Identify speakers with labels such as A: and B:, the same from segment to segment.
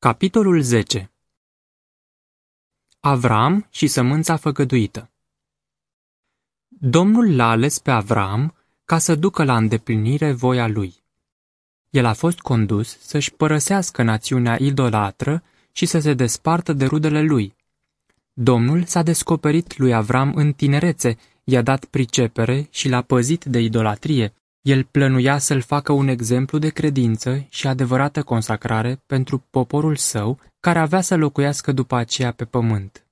A: Capitolul 10 Avram și sămânța făgăduită Domnul l-a ales pe Avram ca să ducă la îndeplinire voia lui. El a fost condus să-și părăsească națiunea idolatră și să se despartă de rudele lui. Domnul s-a descoperit lui Avram în tinerețe, i-a dat pricepere și l-a păzit de idolatrie, el plănuia să-l facă un exemplu de credință și adevărată consacrare pentru poporul său, care avea să locuiască după aceea pe pământ.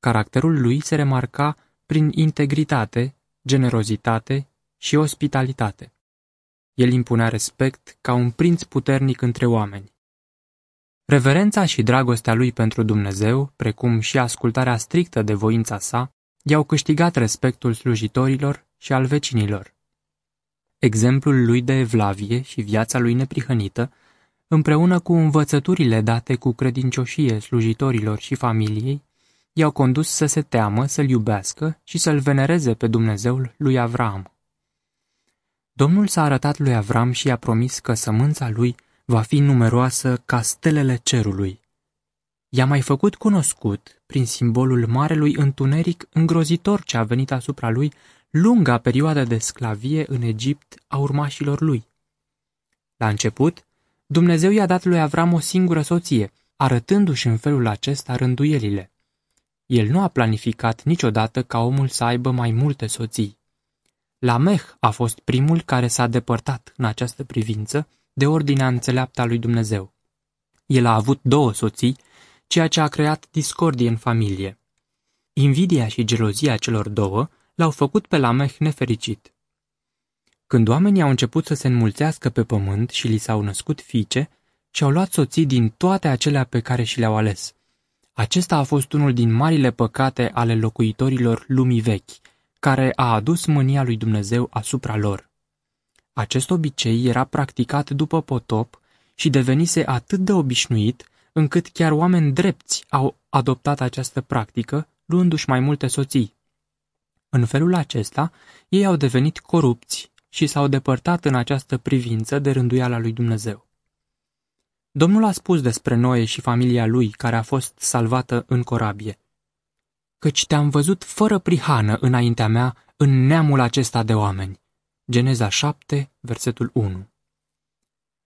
A: Caracterul lui se remarca prin integritate, generozitate și ospitalitate. El impunea respect ca un prinț puternic între oameni. Reverența și dragostea lui pentru Dumnezeu, precum și ascultarea strictă de voința sa, i-au câștigat respectul slujitorilor și al vecinilor. Exemplul lui de evlavie și viața lui neprihănită, împreună cu învățăturile date cu credincioșie slujitorilor și familiei, i-au condus să se teamă, să-l iubească și să-l venereze pe Dumnezeul lui Avram. Domnul s-a arătat lui Avram și i-a promis că sămânța lui va fi numeroasă ca stelele cerului. I-a mai făcut cunoscut, prin simbolul marelui întuneric îngrozitor ce a venit asupra lui, lunga perioadă de sclavie în Egipt a urmașilor lui. La început, Dumnezeu i-a dat lui Avram o singură soție, arătându-și în felul acesta rânduielile. El nu a planificat niciodată ca omul să aibă mai multe soții. Lameh a fost primul care s-a depărtat în această privință de ordinea înțeleaptă a lui Dumnezeu. El a avut două soții, ceea ce a creat discordie în familie. Invidia și gelozia celor două l-au făcut pe Lameh nefericit. Când oamenii au început să se înmulțească pe pământ și li s-au născut fiice, și-au luat soții din toate acelea pe care și le-au ales. Acesta a fost unul din marile păcate ale locuitorilor lumii vechi, care a adus mânia lui Dumnezeu asupra lor. Acest obicei era practicat după potop și devenise atât de obișnuit încât chiar oameni drepți au adoptat această practică, luându-și mai multe soții. În felul acesta, ei au devenit corupți și s-au depărtat în această privință de rânduiala lui Dumnezeu. Domnul a spus despre Noe și familia lui care a fost salvată în corabie. Căci te-am văzut fără prihană înaintea mea în neamul acesta de oameni. Geneza 7, versetul 1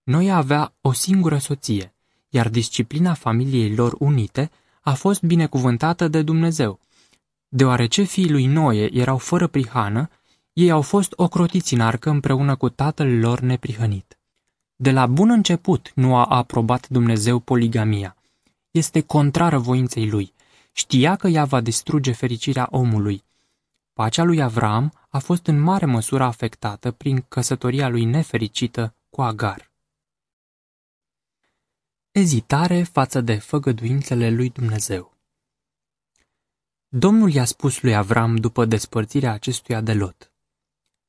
A: Noe avea o singură soție, iar disciplina familiei lor unite a fost binecuvântată de Dumnezeu, Deoarece fiii lui Noe erau fără prihană, ei au fost ocrotiți în arcă împreună cu tatăl lor neprihănit. De la bun început nu a aprobat Dumnezeu poligamia. Este contrară voinței lui. Știa că ea va distruge fericirea omului. Pacea lui Avram a fost în mare măsură afectată prin căsătoria lui nefericită cu Agar. Ezitare față de făgăduințele lui Dumnezeu Domnul i-a spus lui Avram după despărțirea acestuia de Lot.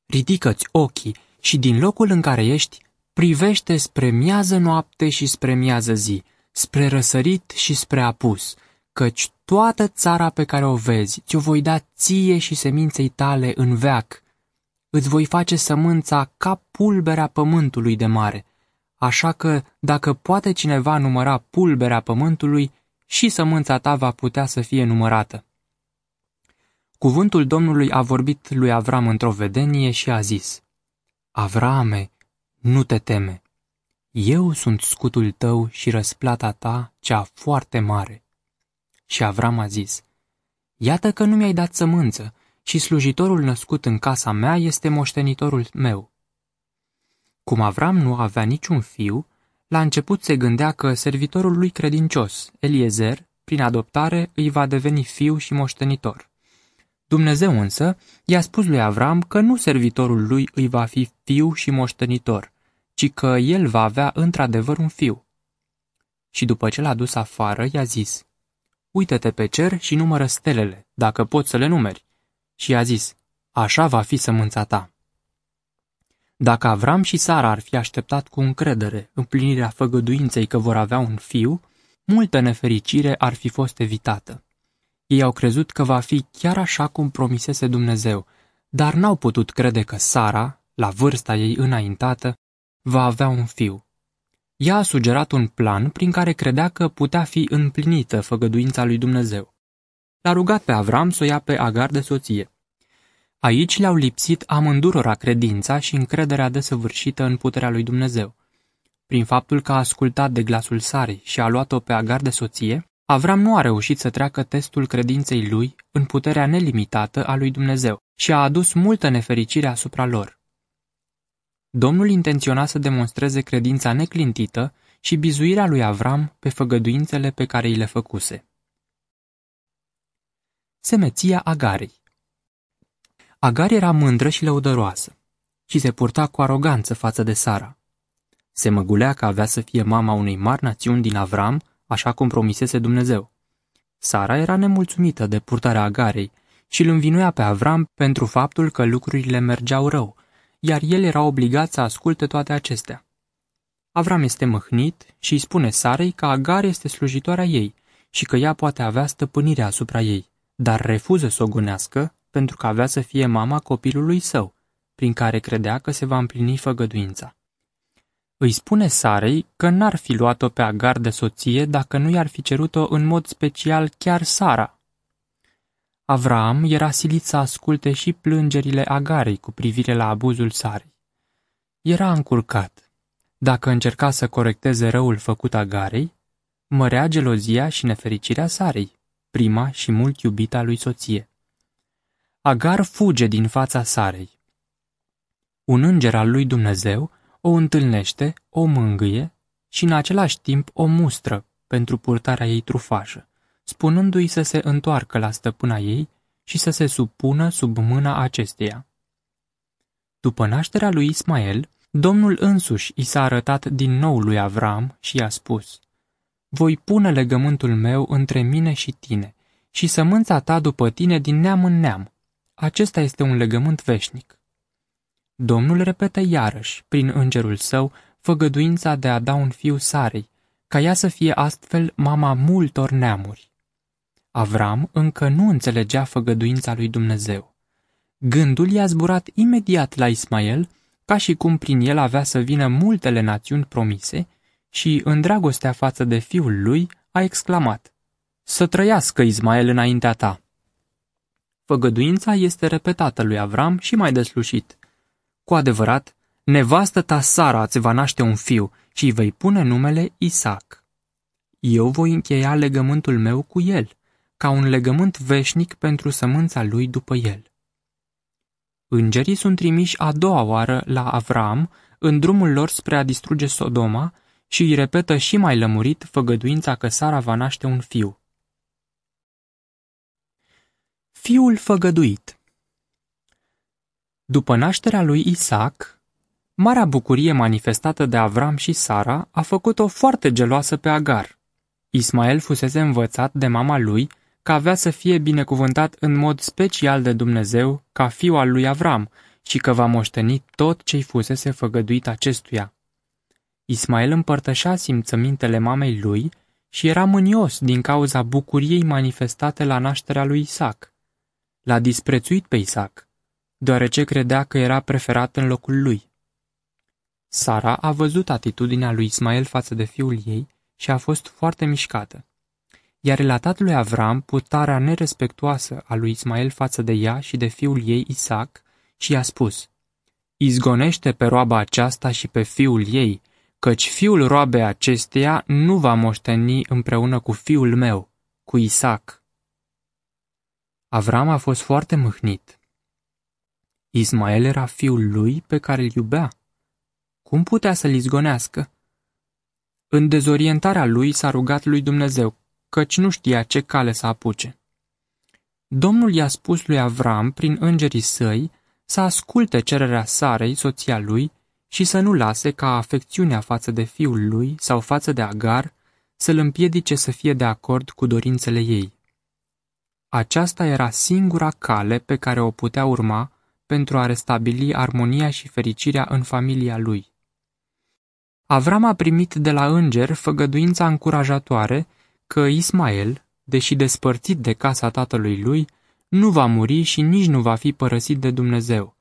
A: Ridică-ți ochii și din locul în care ești, privește spre miază noapte și spre miază zi, spre răsărit și spre apus, căci toată țara pe care o vezi ți-o voi da ție și seminței tale în veac. Îți voi face sămânța ca pulberea pământului de mare, așa că dacă poate cineva număra pulberea pământului, și sămânța ta va putea să fie numărată. Cuvântul Domnului a vorbit lui Avram într-o vedenie și a zis, Avrame, nu te teme, eu sunt scutul tău și răsplata ta cea foarte mare. Și Avram a zis, Iată că nu mi-ai dat sămânță și slujitorul născut în casa mea este moștenitorul meu. Cum Avram nu avea niciun fiu, la început se gândea că servitorul lui credincios, Eliezer, prin adoptare, îi va deveni fiu și moștenitor. Dumnezeu însă i-a spus lui Avram că nu servitorul lui îi va fi fiu și moștenitor, ci că el va avea într-adevăr un fiu. Și după ce l-a dus afară, i-a zis, Uită-te pe cer și numără stelele, dacă poți să le numeri. Și i-a zis, Așa va fi sămânța ta. Dacă Avram și Sara ar fi așteptat cu încredere împlinirea făgăduinței că vor avea un fiu, multă nefericire ar fi fost evitată. Ei au crezut că va fi chiar așa cum promisese Dumnezeu, dar n-au putut crede că Sara, la vârsta ei înaintată, va avea un fiu. Ea a sugerat un plan prin care credea că putea fi împlinită făgăduința lui Dumnezeu. L-a rugat pe Avram să o ia pe Agar de soție. Aici le-au lipsit amândurora credința și încrederea desăvârșită în puterea lui Dumnezeu. Prin faptul că a ascultat de glasul Sarei și a luat-o pe Agar de soție, Avram nu a reușit să treacă testul credinței lui în puterea nelimitată a lui Dumnezeu și a adus multă nefericire asupra lor. Domnul intenționa să demonstreze credința neclintită și bizuirea lui Avram pe făgăduințele pe care îi le făcuse. Semeția Agarei Agar era mândră și lăudăroasă și se purta cu aroganță față de Sara. Se măgulea că avea să fie mama unei mari națiuni din Avram, așa cum promisese Dumnezeu. Sara era nemulțumită de purtarea Agarei și îl învinuia pe Avram pentru faptul că lucrurile mergeau rău, iar el era obligat să asculte toate acestea. Avram este măhnit și îi spune Sarei că Agar este slujitoarea ei și că ea poate avea stăpânirea asupra ei, dar refuză să o gunească pentru că avea să fie mama copilului său, prin care credea că se va împlini făgăduința. Îi spune Sarei că n-ar fi luat-o pe Agar de soție dacă nu i-ar fi cerut-o în mod special chiar Sara. Avram era silit să asculte și plângerile Agarei cu privire la abuzul Sarei. Era încurcat. Dacă încerca să corecteze răul făcut Agarei, mărea gelozia și nefericirea Sarei, prima și mult iubita lui soție. Agar fuge din fața Sarei. Un înger al lui Dumnezeu o întâlnește, o mângâie și în același timp o mustră pentru purtarea ei trufașă, spunându-i să se întoarcă la stăpâna ei și să se supună sub mâna acesteia. După nașterea lui Ismael, Domnul însuși i s-a arătat din nou lui Avram și i-a spus, Voi pune legământul meu între mine și tine și sămânța ta după tine din neam în neam. Acesta este un legământ veșnic. Domnul repetă iarăși, prin îngerul său, făgăduința de a da un fiu Sarei, ca ea să fie astfel mama multor neamuri. Avram încă nu înțelegea făgăduința lui Dumnezeu. Gândul i-a zburat imediat la Ismael, ca și cum prin el avea să vină multele națiuni promise, și, în dragostea față de fiul lui, a exclamat, Să trăiască Ismael înaintea ta! Făgăduința este repetată lui Avram și mai deslușit. Cu adevărat, nevastă ta Sara îți va naște un fiu și îi vei pune numele Isaac. Eu voi încheia legământul meu cu el, ca un legământ veșnic pentru sămânța lui după el. Îngerii sunt trimiși a doua oară la Avram în drumul lor spre a distruge Sodoma și îi repetă și mai lămurit făgăduința că Sara va naște un fiu. Fiul făgăduit după nașterea lui Isaac, marea bucurie manifestată de Avram și Sara a făcut-o foarte geloasă pe Agar. Ismael fusese învățat de mama lui că avea să fie binecuvântat în mod special de Dumnezeu ca fiu al lui Avram și că va moșteni tot ce-i fusese făgăduit acestuia. Ismael împărtășea simțămintele mamei lui și era mânios din cauza bucuriei manifestate la nașterea lui Isaac. L-a disprețuit pe Isaac deoarece credea că era preferat în locul lui. Sara a văzut atitudinea lui Ismael față de fiul ei și a fost foarte mișcată. Iar relatat lui Avram putarea nerespectuoasă a lui Ismael față de ea și de fiul ei Isaac și i-a spus, Izgonește pe roaba aceasta și pe fiul ei, căci fiul roabei acesteia nu va moșteni împreună cu fiul meu, cu Isaac. Avram a fost foarte mâhnit Ismael era fiul lui pe care îl iubea. Cum putea să-l izgonească? În dezorientarea lui s-a rugat lui Dumnezeu, căci nu știa ce cale să apuce. Domnul i-a spus lui Avram, prin îngerii săi, să asculte cererea Sarei, soția lui, și să nu lase ca afecțiunea față de fiul lui sau față de Agar să-l împiedice să fie de acord cu dorințele ei. Aceasta era singura cale pe care o putea urma pentru a restabili armonia și fericirea în familia lui. Avram a primit de la înger făgăduința încurajatoare că Ismael, deși despărțit de casa tatălui lui, nu va muri și nici nu va fi părăsit de Dumnezeu,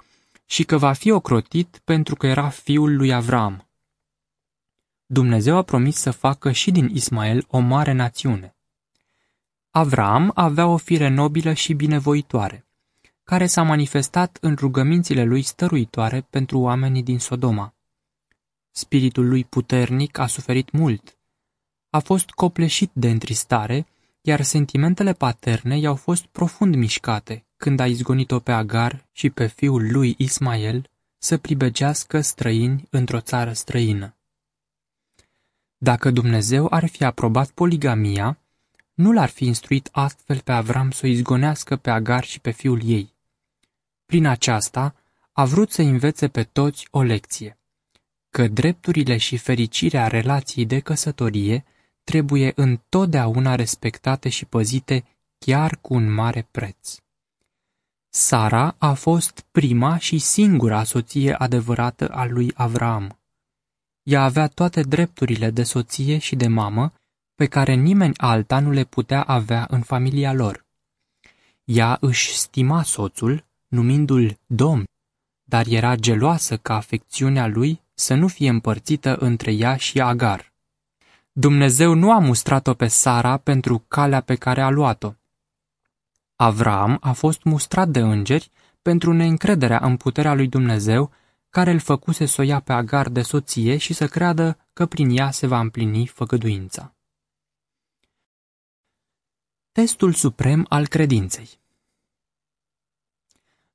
A: și că va fi ocrotit pentru că era fiul lui Avram. Dumnezeu a promis să facă și din Ismael o mare națiune. Avram avea o fire nobilă și binevoitoare, care s-a manifestat în rugămințile lui stăruitoare pentru oamenii din Sodoma. Spiritul lui puternic a suferit mult. A fost copleșit de întristare, iar sentimentele paterne i-au fost profund mișcate când a izgonit-o pe Agar și pe fiul lui Ismael să pribegească străini într-o țară străină. Dacă Dumnezeu ar fi aprobat poligamia, nu l-ar fi instruit astfel pe Avram să o izgonească pe Agar și pe fiul ei. Prin aceasta, a vrut să învețe pe toți o lecție, că drepturile și fericirea relației de căsătorie trebuie întotdeauna respectate și păzite chiar cu un mare preț. Sara a fost prima și singura soție adevărată a lui Avram. Ea avea toate drepturile de soție și de mamă pe care nimeni alta nu le putea avea în familia lor. Ea își stima soțul, numindu-l domn, dar era geloasă ca afecțiunea lui să nu fie împărțită între ea și Agar. Dumnezeu nu a mustrat-o pe Sara pentru calea pe care a luat-o. Avram a fost mustrat de îngeri pentru neîncrederea în puterea lui Dumnezeu, care îl făcuse să o ia pe Agar de soție și să creadă că prin ea se va împlini făgăduința. Testul suprem al credinței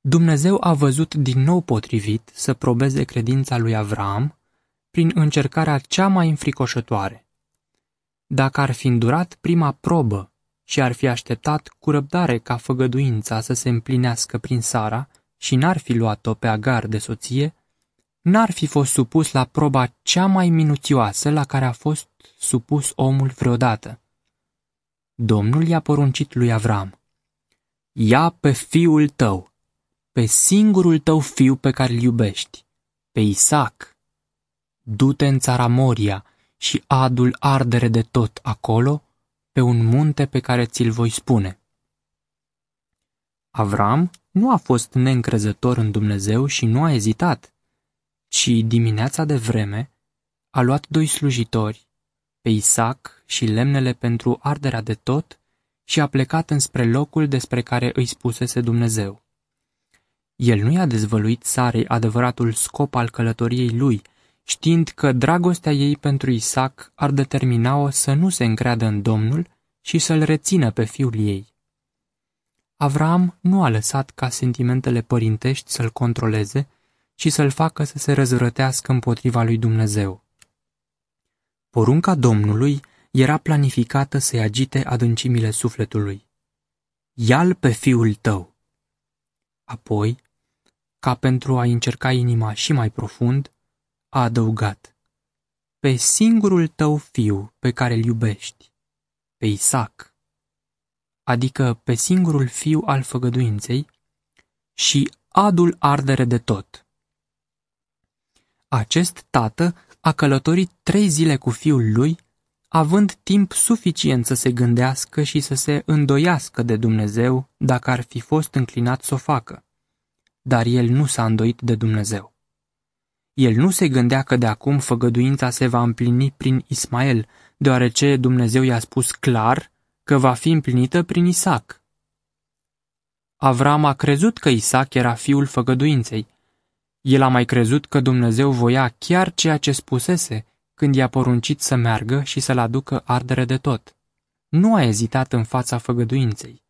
A: Dumnezeu a văzut din nou potrivit să probeze credința lui Avram prin încercarea cea mai înfricoșătoare. Dacă ar fi îndurat prima probă și ar fi așteptat cu răbdare ca făgăduința să se împlinească prin Sara și n-ar fi luat-o pe Agar de soție, n-ar fi fost supus la proba cea mai minuțioasă la care a fost supus omul vreodată. Domnul i-a poruncit lui Avram, Ia pe fiul tău, pe singurul tău fiu pe care îl iubești, pe Isaac. Du-te în țara Moria și adul ardere de tot acolo, pe un munte pe care ți-l voi spune. Avram nu a fost neîncrezător în Dumnezeu și nu a ezitat, ci dimineața de vreme a luat doi slujitori, pe Isaac și lemnele pentru arderea de tot, și a plecat înspre locul despre care îi spusese Dumnezeu. El nu i-a dezvăluit Sarei adevăratul scop al călătoriei lui, știind că dragostea ei pentru Isaac ar determina-o să nu se încreadă în Domnul și să-l rețină pe fiul ei. Avram nu a lăsat ca sentimentele părintești să-l controleze și să-l facă să se răzvrătească împotriva lui Dumnezeu. Porunca Domnului era planificată să-i agite adâncimile sufletului. Ia-l pe fiul tău. Apoi, ca pentru a încerca inima și mai profund, a adăugat, pe singurul tău fiu pe care îl iubești, pe Isaac, adică pe singurul fiu al făgăduinței, și adul ardere de tot. Acest tată a călătorit trei zile cu fiul lui, având timp suficient să se gândească și să se îndoiască de Dumnezeu dacă ar fi fost înclinat să o facă. Dar el nu s-a îndoit de Dumnezeu. El nu se gândea că de acum făgăduința se va împlini prin Ismael, deoarece Dumnezeu i-a spus clar că va fi împlinită prin Isaac. Avram a crezut că Isaac era fiul făgăduinței. El a mai crezut că Dumnezeu voia chiar ceea ce spusese când i-a poruncit să meargă și să-l aducă ardere de tot. Nu a ezitat în fața făgăduinței,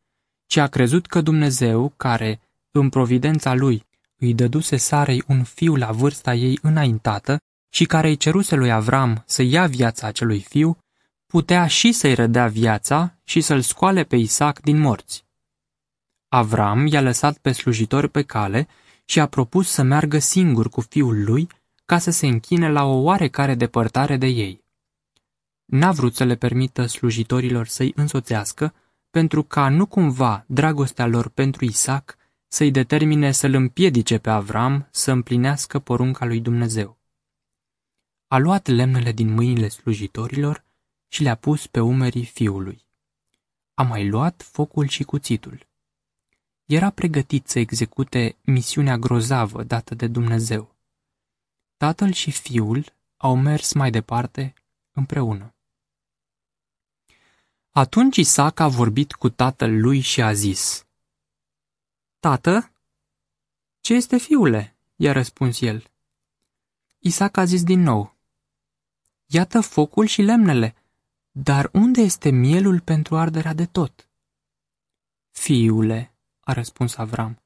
A: ci a crezut că Dumnezeu, care, în providența lui, îi dăduse Sarei un fiu la vârsta ei înaintată și care îi ceruse lui Avram să ia viața acelui fiu, putea și să-i rădea viața și să-l scoale pe Isaac din morți. Avram i-a lăsat pe slujitori pe cale și a propus să meargă singur cu fiul lui ca să se închine la o oarecare depărtare de ei. N-a vrut să le permită slujitorilor să-i însoțească, pentru ca nu cumva dragostea lor pentru Isaac să-i determine să-l împiedice pe Avram să împlinească porunca lui Dumnezeu. A luat lemnele din mâinile slujitorilor și le-a pus pe umerii fiului. A mai luat focul și cuțitul. Era pregătit să execute misiunea grozavă dată de Dumnezeu. Tatăl și fiul au mers mai departe împreună. Atunci Isaac a vorbit cu tatăl lui și a zis, Tată, ce este fiule? i-a răspuns el. Isaac a zis din nou, Iată focul și lemnele, dar unde este mielul pentru arderea de tot? Fiule, a răspuns Avram,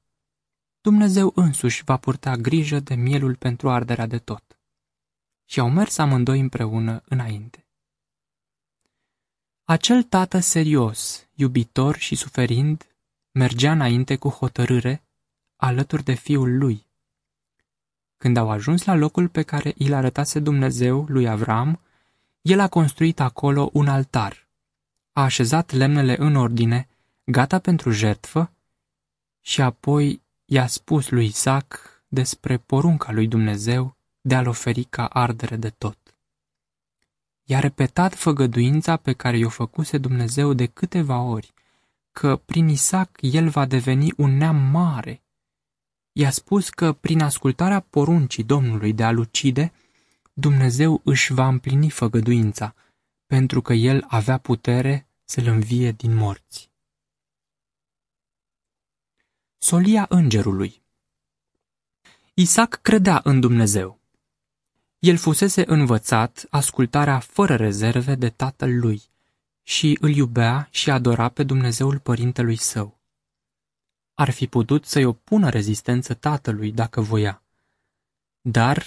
A: Dumnezeu însuși va purta grijă de mielul pentru arderea de tot. Și au mers amândoi împreună înainte. Acel tată serios, iubitor și suferind, mergea înainte cu hotărâre, alături de fiul lui. Când au ajuns la locul pe care îl arătase Dumnezeu lui Avram, el a construit acolo un altar. A așezat lemnele în ordine, gata pentru jertfă, și apoi i-a spus lui Isaac despre porunca lui Dumnezeu de a-l oferi ca ardere de tot. I-a repetat făgăduința pe care i-o făcuse Dumnezeu de câteva ori, că prin Isaac el va deveni un neam mare. I-a spus că prin ascultarea poruncii Domnului de a-l ucide, Dumnezeu își va împlini făgăduința, pentru că el avea putere să-l învie din morți. Solia îngerului Isaac credea în Dumnezeu. El fusese învățat ascultarea fără rezerve de tatăl lui și îl iubea și adora pe Dumnezeul părintelui său. Ar fi putut să-i opună rezistență tatălui dacă voia. Dar,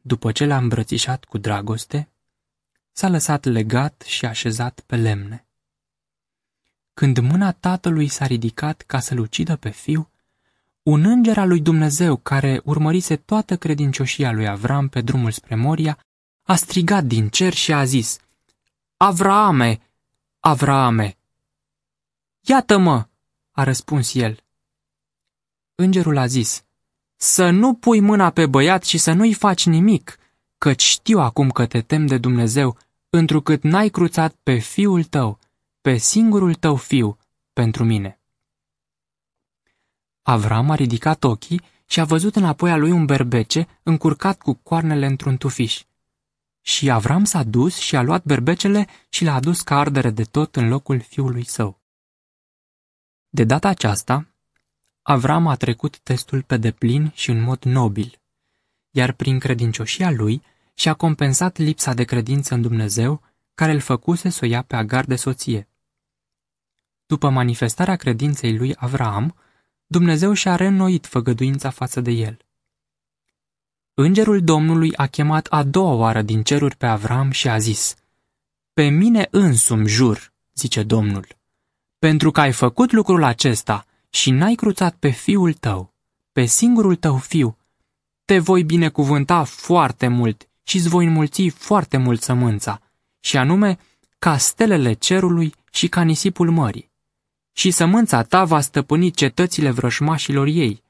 A: după ce l-a îmbrățișat cu dragoste, s-a lăsat legat și așezat pe lemne. Când mâna tatălui s-a ridicat ca să-l ucidă pe fiu, un înger al lui Dumnezeu, care urmărise toată credincioșia lui Avram pe drumul spre Moria, a strigat din cer și a zis, Avraame, Avraame! Iată-mă, a răspuns el. Îngerul a zis, să nu pui mâna pe băiat și să nu-i faci nimic, căci știu acum că te tem de Dumnezeu, întrucât n-ai cruțat pe fiul tău, pe singurul tău fiu, pentru mine. Avram a ridicat ochii și a văzut înapoi a lui un berbece încurcat cu coarnele într-un tufiș. Și Avram s-a dus și a luat berbecele și l-a adus ca ardere de tot în locul fiului său. De data aceasta, Avram a trecut testul pe deplin și în mod nobil, iar prin credincioșia lui și-a compensat lipsa de credință în Dumnezeu care îl făcuse să o ia pe Agar de soție. După manifestarea credinței lui Avram, Dumnezeu și-a reînnoit făgăduința față de el. Îngerul Domnului a chemat a doua oară din ceruri pe Avram și a zis, Pe mine însumi jur, zice Domnul, pentru că ai făcut lucrul acesta și n-ai cruțat pe fiul tău, pe singurul tău fiu, te voi binecuvânta foarte mult și îți voi înmulți foarte mult sămânța, și anume ca stelele cerului și ca nisipul mării și sămânța ta va stăpâni cetățile vrășmașilor ei.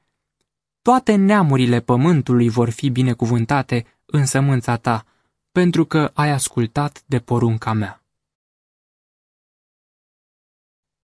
A: Toate neamurile pământului vor fi binecuvântate în sămânța ta, pentru că ai ascultat de porunca mea.